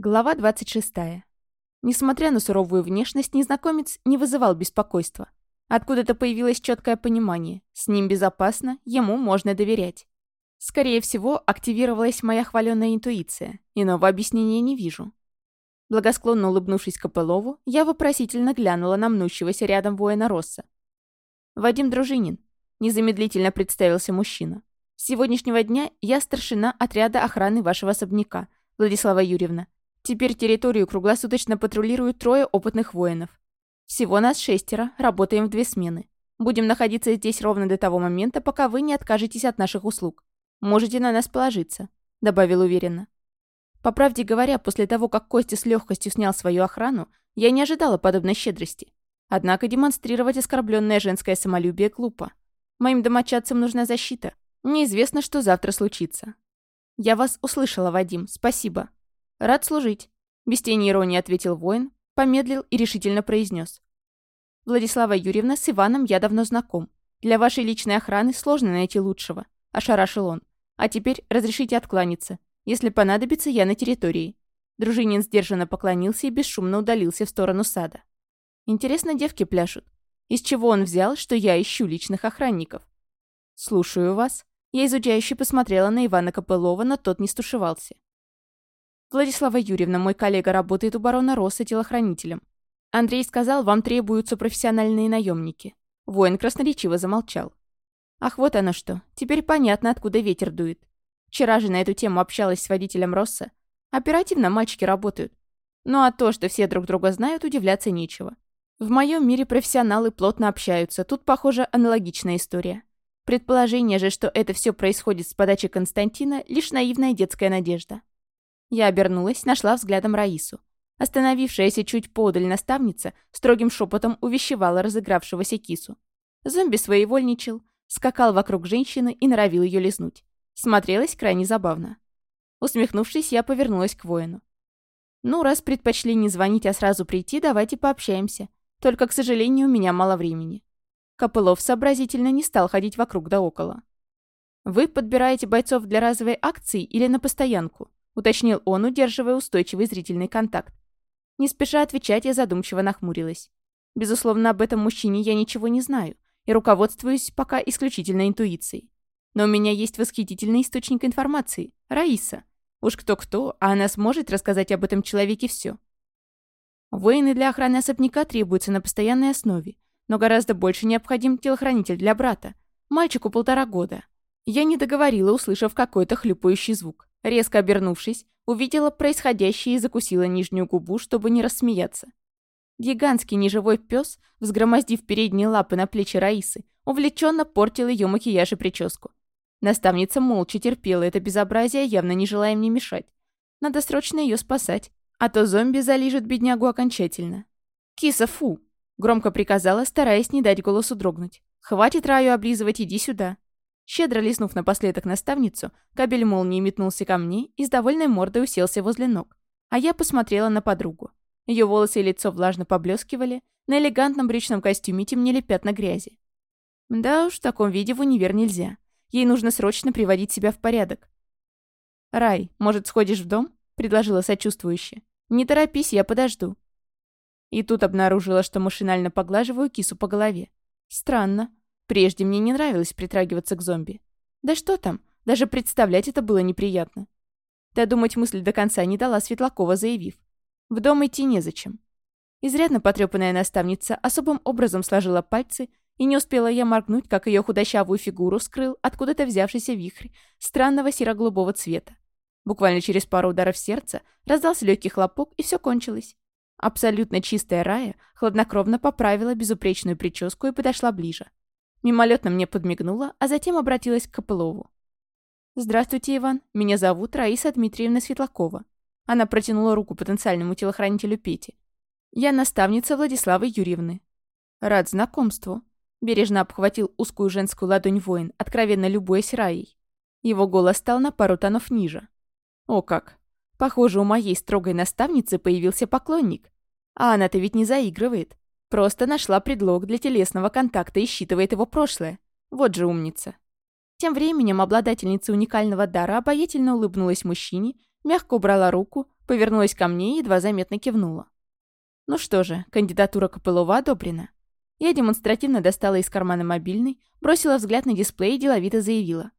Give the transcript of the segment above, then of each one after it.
Глава 26. Несмотря на суровую внешность, незнакомец не вызывал беспокойства. Откуда-то появилось четкое понимание. С ним безопасно, ему можно доверять. Скорее всего, активировалась моя хваленная интуиция. Иного объяснения не вижу. Благосклонно улыбнувшись Копылову, я вопросительно глянула на мнущегося рядом воина Росса. «Вадим Дружинин», — незамедлительно представился мужчина. «С сегодняшнего дня я старшина отряда охраны вашего особняка, Владислава Юрьевна, Теперь территорию круглосуточно патрулируют трое опытных воинов. Всего нас шестеро, работаем в две смены. Будем находиться здесь ровно до того момента, пока вы не откажетесь от наших услуг. Можете на нас положиться», — добавил уверенно. По правде говоря, после того, как Костя с легкостью снял свою охрану, я не ожидала подобной щедрости. Однако демонстрировать оскорбленное женское самолюбие глупо. Моим домочадцам нужна защита. Неизвестно, что завтра случится. «Я вас услышала, Вадим, спасибо», «Рад служить», — без тени иронии ответил воин, помедлил и решительно произнес. «Владислава Юрьевна, с Иваном я давно знаком. Для вашей личной охраны сложно найти лучшего», — ошарашил он. «А теперь разрешите откланяться. Если понадобится, я на территории». Дружинин сдержанно поклонился и бесшумно удалился в сторону сада. «Интересно, девки пляшут. Из чего он взял, что я ищу личных охранников?» «Слушаю вас». Я изучающе посмотрела на Ивана Копылова, но тот не стушевался. «Владислава Юрьевна, мой коллега работает у барона Росса телохранителем. Андрей сказал, вам требуются профессиональные наемники». Воин красноречиво замолчал. «Ах, вот оно что. Теперь понятно, откуда ветер дует. Вчера же на эту тему общалась с водителем Росса. Оперативно мальчики работают. Ну а то, что все друг друга знают, удивляться нечего. В моем мире профессионалы плотно общаются. Тут, похоже, аналогичная история. Предположение же, что это все происходит с подачи Константина, лишь наивная детская надежда. Я обернулась, нашла взглядом Раису. Остановившаяся чуть подаль наставница строгим шепотом увещевала разыгравшегося кису. Зомби своевольничал, скакал вокруг женщины и норовил ее лизнуть. Смотрелось крайне забавно. Усмехнувшись, я повернулась к воину. «Ну, раз предпочли не звонить, а сразу прийти, давайте пообщаемся. Только, к сожалению, у меня мало времени». Копылов сообразительно не стал ходить вокруг да около. «Вы подбираете бойцов для разовой акции или на постоянку?» Уточнил он, удерживая устойчивый зрительный контакт. Не спеша отвечать, я задумчиво нахмурилась. Безусловно, об этом мужчине я ничего не знаю и руководствуюсь пока исключительно интуицией. Но у меня есть восхитительный источник информации — Раиса. Уж кто-кто, а она сможет рассказать об этом человеке все. Воины для охраны особняка требуются на постоянной основе, но гораздо больше необходим телохранитель для брата. Мальчику полтора года. Я не договорила, услышав какой-то хлюпающий звук. Резко обернувшись, увидела происходящее и закусила нижнюю губу, чтобы не рассмеяться. Гигантский неживой пес, взгромоздив передние лапы на плечи Раисы, увлеченно портил ее макияж и прическу. Наставница молча терпела это безобразие, явно не желая мне мешать. Надо срочно ее спасать, а то зомби залижет беднягу окончательно. «Киса, фу!» — громко приказала, стараясь не дать голосу дрогнуть. «Хватит раю облизывать, иди сюда!» Щедро лизнув напоследок наставницу, кабель молнии метнулся ко мне и с довольной мордой уселся возле ног. А я посмотрела на подругу. Ее волосы и лицо влажно поблескивали, на элегантном брючном костюме темнели пятна грязи. Да уж, в таком виде в универ нельзя. Ей нужно срочно приводить себя в порядок. «Рай, может, сходишь в дом?» — предложила сочувствующе. «Не торопись, я подожду». И тут обнаружила, что машинально поглаживаю кису по голове. Странно. Прежде мне не нравилось притрагиваться к зомби. Да что там, даже представлять это было неприятно. Додумать мысль до конца не дала Светлакова, заявив. В дом идти незачем. Изрядно потрепанная наставница особым образом сложила пальцы, и не успела я моргнуть, как ее худощавую фигуру скрыл откуда-то взявшийся вихрь странного серо-голубого цвета. Буквально через пару ударов сердца раздался легкий хлопок, и все кончилось. Абсолютно чистая Рая хладнокровно поправила безупречную прическу и подошла ближе. Мимолетно мне подмигнула, а затем обратилась к Копылову. «Здравствуйте, Иван. Меня зовут Раиса Дмитриевна Светлакова». Она протянула руку потенциальному телохранителю Пети. «Я наставница Владиславы Юрьевны». «Рад знакомству». Бережно обхватил узкую женскую ладонь воин, откровенно любуясь Раей. Его голос стал на пару тонов ниже. «О как! Похоже, у моей строгой наставницы появился поклонник. А она-то ведь не заигрывает. Просто нашла предлог для телесного контакта и считывает его прошлое. Вот же умница. Тем временем обладательница уникального дара обаятельно улыбнулась мужчине, Мягко убрала руку, повернулась ко мне и едва заметно кивнула. Ну что же, кандидатура Копылова одобрена. Я демонстративно достала из кармана мобильный, бросила взгляд на дисплей и деловито заявила.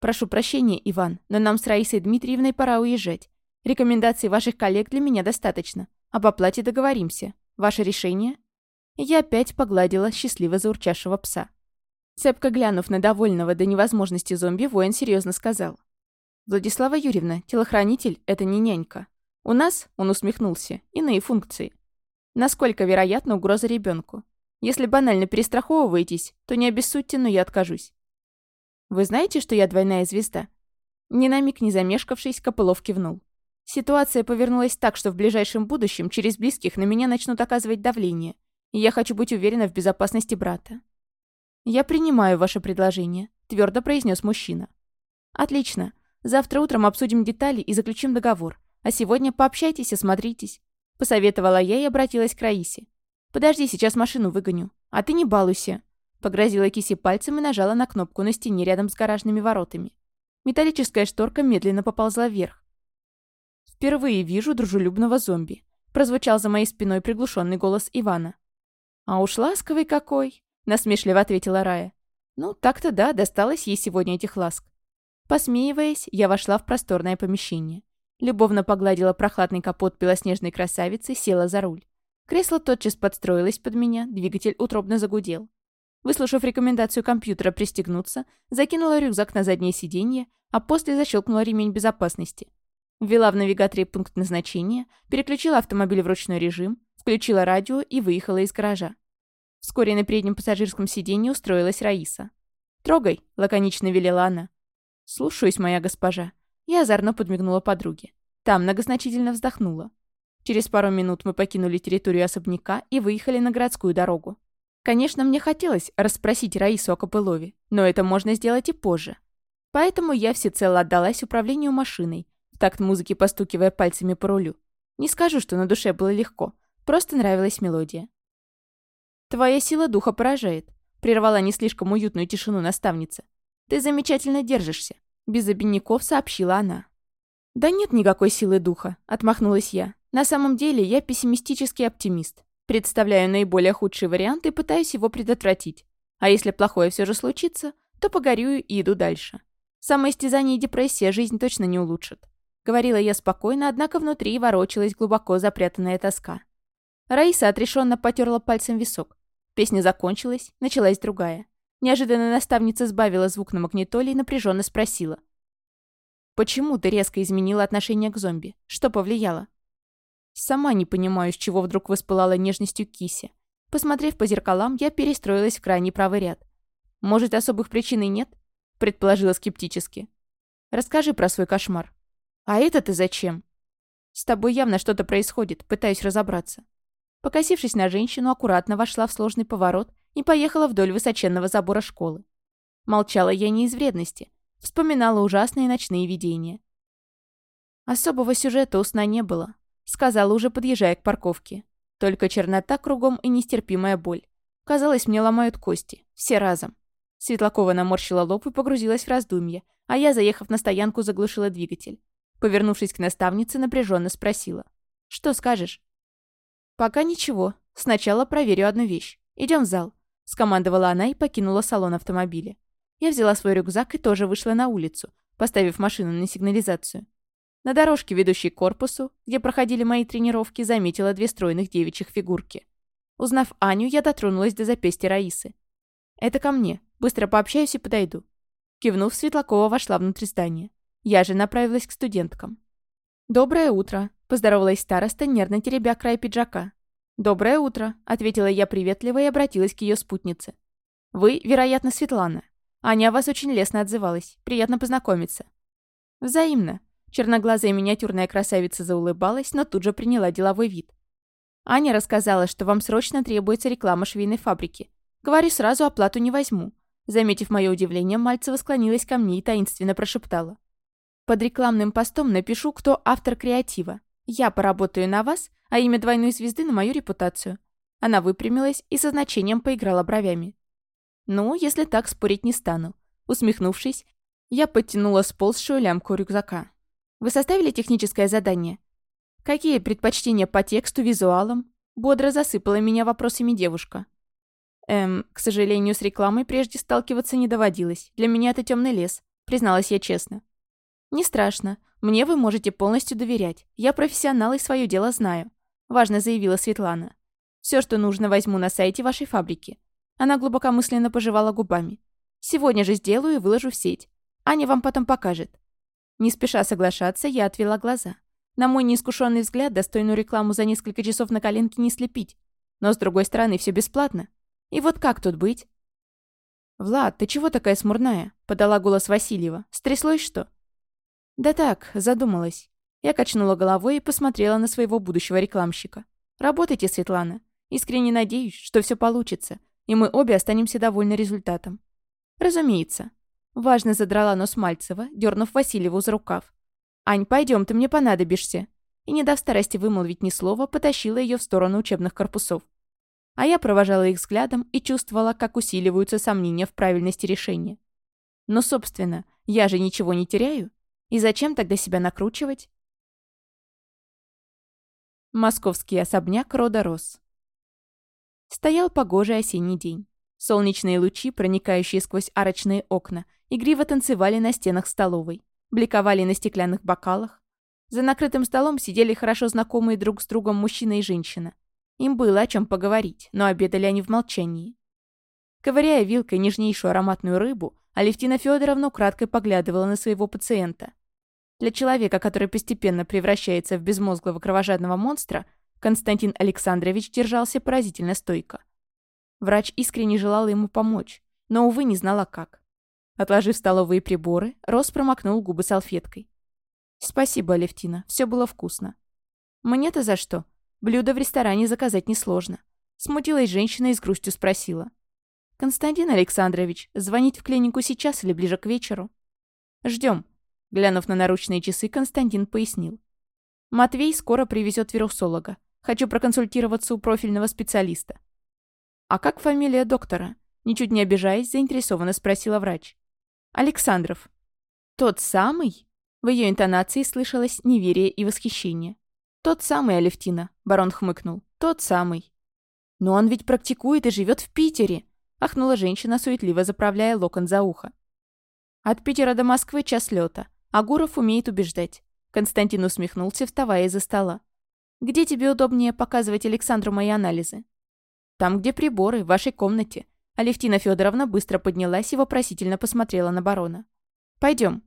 «Прошу прощения, Иван, но нам с Раисой Дмитриевной пора уезжать. Рекомендаций ваших коллег для меня достаточно. Об оплате договоримся. Ваше решение?» Я опять погладила счастливо заурчавшего пса. Цепко глянув на довольного до невозможности зомби, воин серьезно сказал. «Владислава Юрьевна, телохранитель — это не нянька. У нас, он усмехнулся, иные функции. Насколько вероятна угроза ребенку? Если банально перестраховываетесь, то не обессудьте, но я откажусь. Вы знаете, что я двойная звезда? Ни на миг не замешкавшись, Копылов кивнул. Ситуация повернулась так, что в ближайшем будущем через близких на меня начнут оказывать давление, и я хочу быть уверена в безопасности брата. «Я принимаю ваше предложение», — твердо произнес мужчина. «Отлично. Завтра утром обсудим детали и заключим договор. А сегодня пообщайтесь и смотритесь. Посоветовала я и обратилась к Раисе. «Подожди, сейчас машину выгоню. А ты не балуйся». Погрозила Киси пальцем и нажала на кнопку на стене рядом с гаражными воротами. Металлическая шторка медленно поползла вверх. «Впервые вижу дружелюбного зомби», — прозвучал за моей спиной приглушенный голос Ивана. «А уж ласковый какой!» — насмешливо ответила Рая. «Ну, так-то да, досталось ей сегодня этих ласк». Посмеиваясь, я вошла в просторное помещение. Любовно погладила прохладный капот белоснежной красавицы, села за руль. Кресло тотчас подстроилось под меня, двигатель утробно загудел. Выслушав рекомендацию компьютера пристегнуться, закинула рюкзак на заднее сиденье, а после защелкнула ремень безопасности. Ввела в навигаторе пункт назначения, переключила автомобиль в ручной режим, включила радио и выехала из гаража. Вскоре на переднем пассажирском сиденье устроилась Раиса. «Трогай», — лаконично велела она. «Слушаюсь, моя госпожа», я озорно подмигнула подруге. Там многозначительно вздохнула. Через пару минут мы покинули территорию особняка и выехали на городскую дорогу. Конечно, мне хотелось расспросить Раису о Копылове, но это можно сделать и позже. Поэтому я всецело отдалась управлению машиной, в такт музыки постукивая пальцами по рулю. Не скажу, что на душе было легко, просто нравилась мелодия. «Твоя сила духа поражает», — прервала не слишком уютную тишину наставница. «Ты замечательно держишься. Без обиняков сообщила она. «Да нет никакой силы духа», — отмахнулась я. «На самом деле я пессимистический оптимист. Представляю наиболее худший вариант и пытаюсь его предотвратить. А если плохое все же случится, то погорюю и иду дальше. Самоистязание и депрессия жизнь точно не улучшат». Говорила я спокойно, однако внутри ворочалась глубоко запрятанная тоска. Раиса отрешенно потерла пальцем висок. Песня закончилась, началась другая. Неожиданно наставница сбавила звук на магнитоле и напряженно спросила. «Почему ты резко изменила отношение к зомби? Что повлияло?» Сама не понимаю, с чего вдруг воспылала нежностью Киси. Посмотрев по зеркалам, я перестроилась в крайний правый ряд. «Может, особых причин и нет?» — предположила скептически. «Расскажи про свой кошмар». «А это ты зачем?» «С тобой явно что-то происходит, пытаюсь разобраться». Покосившись на женщину, аккуратно вошла в сложный поворот и поехала вдоль высоченного забора школы. Молчала я не из вредности, вспоминала ужасные ночные видения. Особого сюжета у сна не было, сказала уже, подъезжая к парковке. Только чернота кругом и нестерпимая боль. Казалось, мне ломают кости. Все разом. Светлакова наморщила лоб и погрузилась в раздумье, а я, заехав на стоянку, заглушила двигатель. Повернувшись к наставнице, напряженно спросила. «Что скажешь?» «Пока ничего. Сначала проверю одну вещь. Идем в зал. — скомандовала она и покинула салон автомобиля. Я взяла свой рюкзак и тоже вышла на улицу, поставив машину на сигнализацию. На дорожке, ведущей к корпусу, где проходили мои тренировки, заметила две стройных девичьих фигурки. Узнав Аню, я дотронулась до запястья Раисы. «Это ко мне. Быстро пообщаюсь и подойду». Кивнув, Светлакова вошла внутрь здания. Я же направилась к студенткам. «Доброе утро», — поздоровалась староста, нервно теребя край пиджака. «Доброе утро», — ответила я приветливо и обратилась к ее спутнице. «Вы, вероятно, Светлана. Аня о вас очень лестно отзывалась. Приятно познакомиться». «Взаимно». Черноглазая миниатюрная красавица заулыбалась, но тут же приняла деловой вид. «Аня рассказала, что вам срочно требуется реклама швейной фабрики. Говорю сразу, оплату не возьму». Заметив мое удивление, Мальцева склонилась ко мне и таинственно прошептала. «Под рекламным постом напишу, кто автор креатива. Я поработаю на вас, а имя двойной звезды на мою репутацию. Она выпрямилась и со значением поиграла бровями. «Ну, если так, спорить не стану». Усмехнувшись, я подтянула сползшую лямку рюкзака. Вы составили техническое задание? Какие предпочтения по тексту, визуалам? Бодро засыпала меня вопросами девушка. Эм, к сожалению, с рекламой прежде сталкиваться не доводилось. Для меня это темный лес, призналась я честно. Не страшно. Мне вы можете полностью доверять. Я профессионал и свое дело знаю. Важно заявила Светлана. Все, что нужно, возьму на сайте вашей фабрики. Она глубокомысленно пожевала губами. Сегодня же сделаю и выложу в сеть. Аня вам потом покажет. Не спеша соглашаться, я отвела глаза. На мой неискушенный взгляд, достойную рекламу за несколько часов на коленке не слепить. Но, с другой стороны, все бесплатно. И вот как тут быть? «Влад, ты чего такая смурная?» — подала голос Васильева. «Стряслось что?» «Да так, задумалась». Я качнула головой и посмотрела на своего будущего рекламщика. «Работайте, Светлана. Искренне надеюсь, что все получится, и мы обе останемся довольны результатом». «Разумеется». Важно задрала нос Мальцева, дернув Васильеву за рукав. «Ань, пойдем, ты мне понадобишься». И, не дав старости вымолвить ни слова, потащила ее в сторону учебных корпусов. А я провожала их взглядом и чувствовала, как усиливаются сомнения в правильности решения. Но, собственно, я же ничего не теряю. И зачем тогда себя накручивать? Московский особняк рода Рос. Стоял погожий осенний день. Солнечные лучи, проникающие сквозь арочные окна, игриво танцевали на стенах столовой бликовали на стеклянных бокалах. За накрытым столом сидели хорошо знакомые друг с другом мужчина и женщина. Им было о чем поговорить, но обедали они в молчании. Ковыряя вилкой нежнейшую ароматную рыбу, Алевтина Федоровна украдкой поглядывала на своего пациента. Для человека, который постепенно превращается в безмозглого кровожадного монстра, Константин Александрович держался поразительно стойко. Врач искренне желала ему помочь, но, увы, не знала как. Отложив столовые приборы, Рос промокнул губы салфеткой. «Спасибо, Алевтина, все было вкусно». «Мне-то за что? Блюдо в ресторане заказать несложно». Смутилась женщина и с грустью спросила. «Константин Александрович, звонить в клинику сейчас или ближе к вечеру?» «Ждем», — глянув на наручные часы, Константин пояснил. «Матвей скоро привезет вирусолога. Хочу проконсультироваться у профильного специалиста». «А как фамилия доктора?» Ничуть не обижаясь, заинтересованно спросила врач. Александров. Тот самый? В ее интонации слышалось неверие и восхищение. Тот самый, Алевтина, барон хмыкнул. Тот самый. Но он ведь практикует и живет в Питере, ахнула женщина, суетливо заправляя локон за ухо. От Питера до Москвы час лета. А Гуров умеет убеждать. Константин усмехнулся, вставая из-за стола. «Где тебе удобнее показывать Александру мои анализы?» «Там, где приборы, в вашей комнате. Алевтина Федоровна быстро поднялась и вопросительно посмотрела на барона. «Пойдем».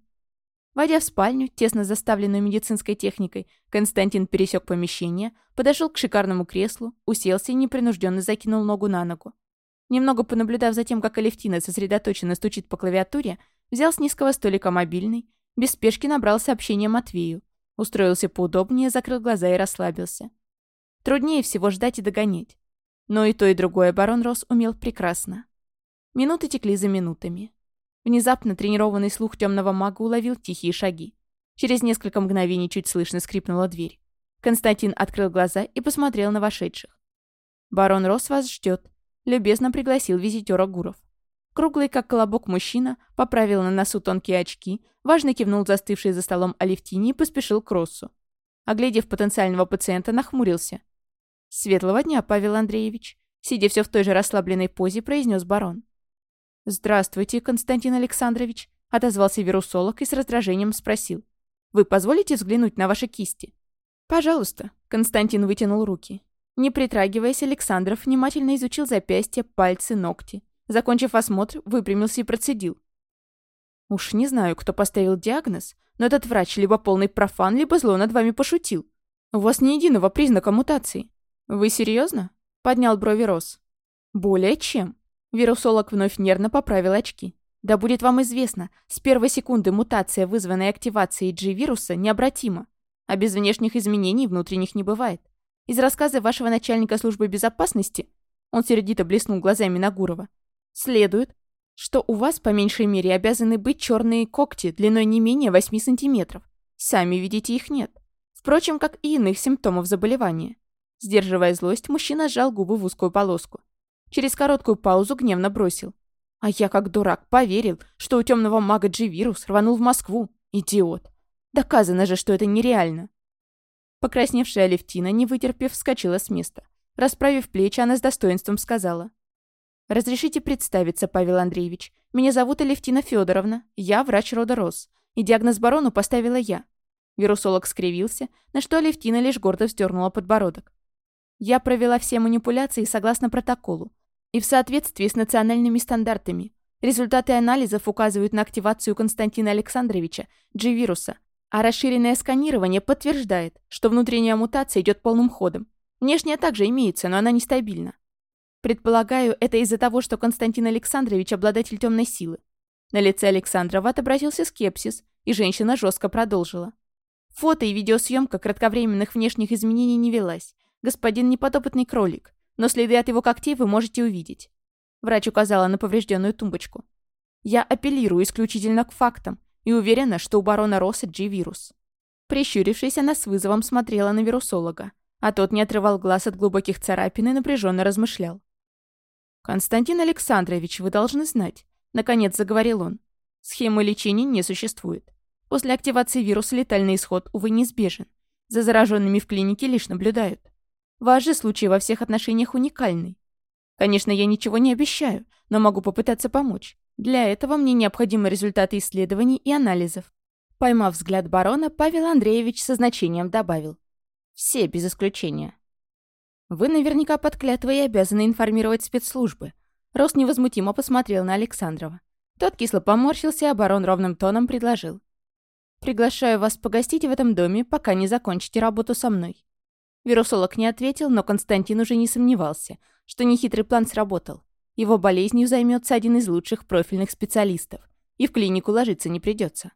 Войдя в спальню, тесно заставленную медицинской техникой, Константин пересек помещение, подошел к шикарному креслу, уселся и непринужденно закинул ногу на ногу. Немного понаблюдав за тем, как Алевтина сосредоточенно стучит по клавиатуре, взял с низкого столика мобильный, без спешки набрал сообщение Матвею, устроился поудобнее, закрыл глаза и расслабился. Труднее всего ждать и догонять. Но и то, и другое барон Рос умел прекрасно. Минуты текли за минутами. Внезапно тренированный слух темного мага уловил тихие шаги. Через несколько мгновений чуть слышно скрипнула дверь. Константин открыл глаза и посмотрел на вошедших. «Барон Рос вас ждет», — любезно пригласил визитера Гуров. Круглый, как колобок мужчина, поправил на носу тонкие очки, важно кивнул застывший за столом Алевтине и поспешил к Россу. Оглядев потенциального пациента, нахмурился. «Светлого дня, Павел Андреевич», сидя все в той же расслабленной позе, произнес барон. «Здравствуйте, Константин Александрович», отозвался вирусолог и с раздражением спросил. «Вы позволите взглянуть на ваши кисти?» «Пожалуйста», Константин вытянул руки. Не притрагиваясь, Александров внимательно изучил запястья, пальцы, ногти. Закончив осмотр, выпрямился и процедил. «Уж не знаю, кто поставил диагноз, но этот врач либо полный профан, либо зло над вами пошутил. У вас ни единого признака мутации. «Вы серьезно? поднял брови Рос. «Более чем». Вирусолог вновь нервно поправил очки. «Да будет вам известно, с первой секунды мутация, вызванная активацией G-вируса, необратима, а без внешних изменений внутренних не бывает. Из рассказа вашего начальника службы безопасности, он сердито блеснул глазами на Гурова, следует, что у вас по меньшей мере обязаны быть черные когти длиной не менее 8 сантиметров. Сами видите, их нет. Впрочем, как и иных симптомов заболевания. Сдерживая злость, мужчина сжал губы в узкую полоску. Через короткую паузу гневно бросил. А я, как дурак, поверил, что у темного мага G-вирус рванул в Москву. Идиот. Доказано же, что это нереально. Покрасневшая Алевтина, не вытерпев, вскочила с места. Расправив плечи, она с достоинством сказала. «Разрешите представиться, Павел Андреевич. Меня зовут Алевтина Федоровна. Я врач рода Рос. И диагноз барону поставила я». Вирусолог скривился, на что Алевтина лишь гордо вздернула подбородок. «Я провела все манипуляции согласно протоколу и в соответствии с национальными стандартами. Результаты анализов указывают на активацию Константина Александровича, G-вируса, а расширенное сканирование подтверждает, что внутренняя мутация идет полным ходом. Внешняя также имеется, но она нестабильна. Предполагаю, это из-за того, что Константин Александрович обладатель темной силы. На лице Александрова отобразился скепсис, и женщина жестко продолжила. Фото и видеосъемка кратковременных внешних изменений не велась. Господин неподопытный кролик, но следы от его когтей вы можете увидеть. Врач указала на поврежденную тумбочку. Я апеллирую исключительно к фактам и уверена, что у барона Росса G-вирус. Прищурившись, она с вызовом смотрела на вирусолога, а тот не отрывал глаз от глубоких царапин и напряженно размышлял. «Константин Александрович, вы должны знать», — наконец заговорил он. «Схемы лечения не существует. После активации вируса летальный исход, увы, неизбежен. За зараженными в клинике лишь наблюдают. Ваш же случай во всех отношениях уникальный. Конечно, я ничего не обещаю, но могу попытаться помочь. Для этого мне необходимы результаты исследований и анализов». Поймав взгляд барона, Павел Андреевич со значением добавил. «Все без исключения. Вы наверняка под клятвой обязаны информировать спецслужбы. Рос невозмутимо посмотрел на Александрова. Тот кисло поморщился, а барон ровным тоном предложил. «Приглашаю вас погостить в этом доме, пока не закончите работу со мной». Вирусолог не ответил, но Константин уже не сомневался, что нехитрый план сработал. Его болезнью займется один из лучших профильных специалистов, и в клинику ложиться не придется.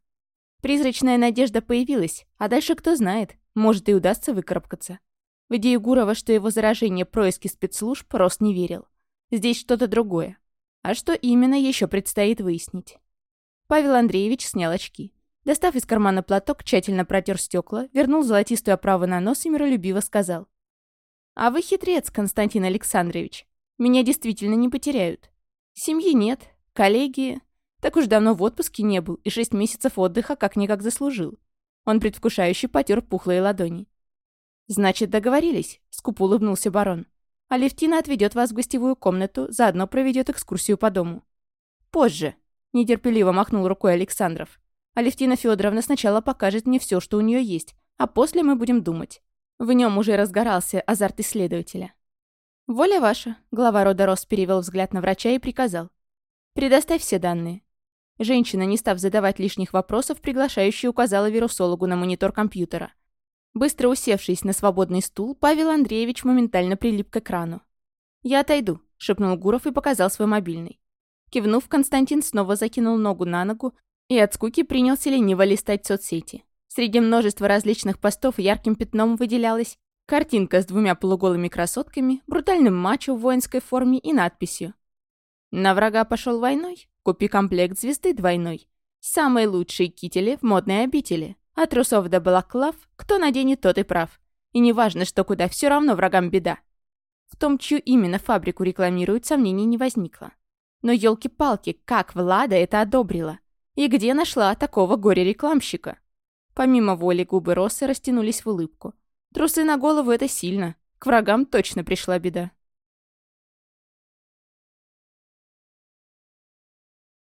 Призрачная надежда появилась, а дальше кто знает, может и удастся выкарабкаться. В идею Гурова, что его заражение происки спецслужб, Рос не верил. Здесь что-то другое. А что именно, еще предстоит выяснить. Павел Андреевич снял очки. Достав из кармана платок, тщательно протер стекла, вернул золотистую оправу на нос и миролюбиво сказал. «А вы хитрец, Константин Александрович. Меня действительно не потеряют. Семьи нет, коллеги... Так уж давно в отпуске не был и шесть месяцев отдыха как-никак заслужил». Он предвкушающе потер пухлые ладони. «Значит, договорились», — скупо улыбнулся барон. «Алевтина отведет вас в гостевую комнату, заодно проведет экскурсию по дому». «Позже», — нетерпеливо махнул рукой Александров. «Алевтина Федоровна сначала покажет мне все, что у нее есть, а после мы будем думать». В нем уже разгорался азарт исследователя. «Воля ваша», — глава рода Рос перевел взгляд на врача и приказал. «Предоставь все данные». Женщина, не став задавать лишних вопросов, приглашающая указала вирусологу на монитор компьютера. Быстро усевшись на свободный стул, Павел Андреевич моментально прилип к экрану. «Я отойду», — шепнул Гуров и показал свой мобильный. Кивнув, Константин снова закинул ногу на ногу и от скуки принялся лениво листать соцсети. Среди множества различных постов ярким пятном выделялась картинка с двумя полуголыми красотками, брутальным мачо в воинской форме и надписью. «На врага пошел войной? Купи комплект звезды двойной. Самые лучшие кители в модной обители. От трусов до балаклав, кто наденет, тот и прав. И не важно, что куда, все равно врагам беда. В том, чью именно фабрику рекламируют, сомнений не возникло. Но елки-палки, как Влада это одобрила? И где нашла такого горе-рекламщика? Помимо воли губы Россы растянулись в улыбку. Трусы на голову — это сильно. К врагам точно пришла беда.